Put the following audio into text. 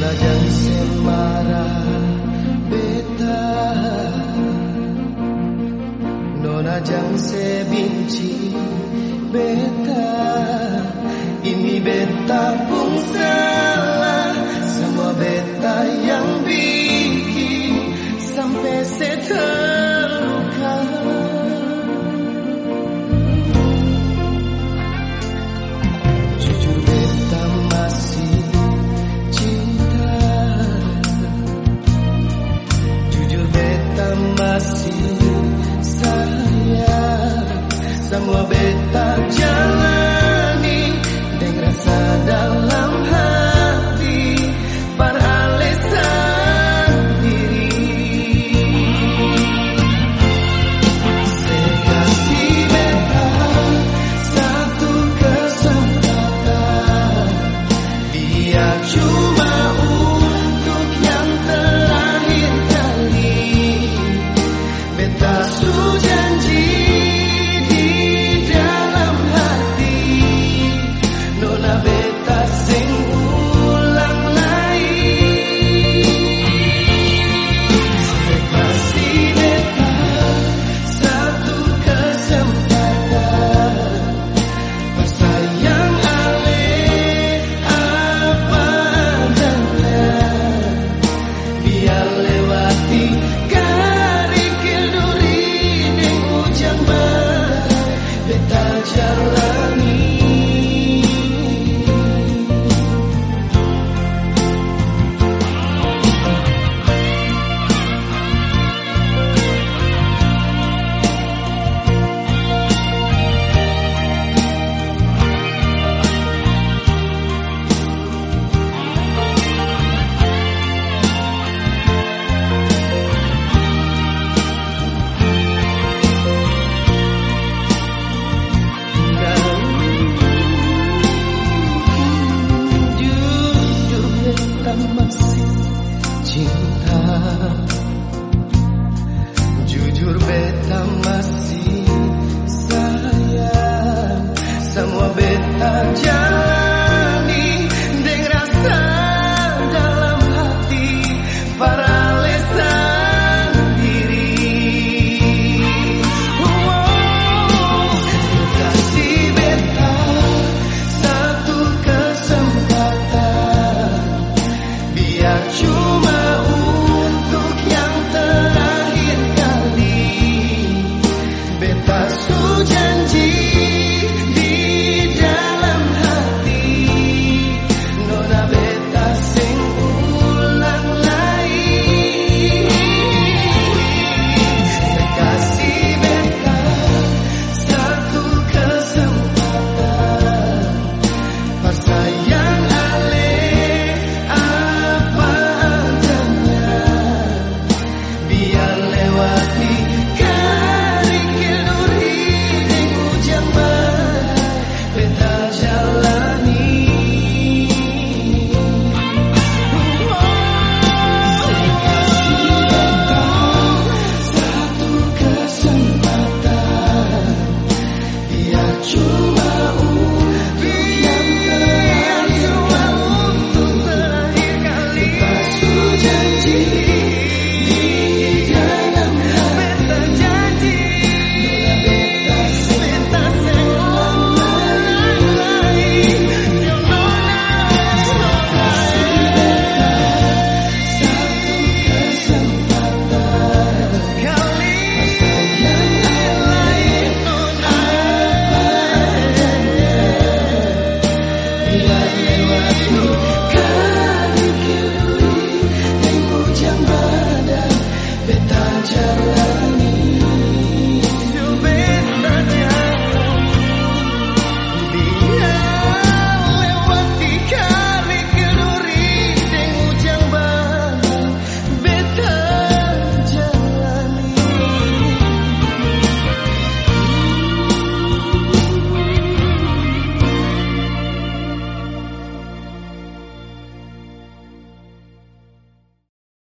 Jangan semarah beta. Nona jangan sebenci beta. Ini beta pun salah Semua beta yang bikin I've.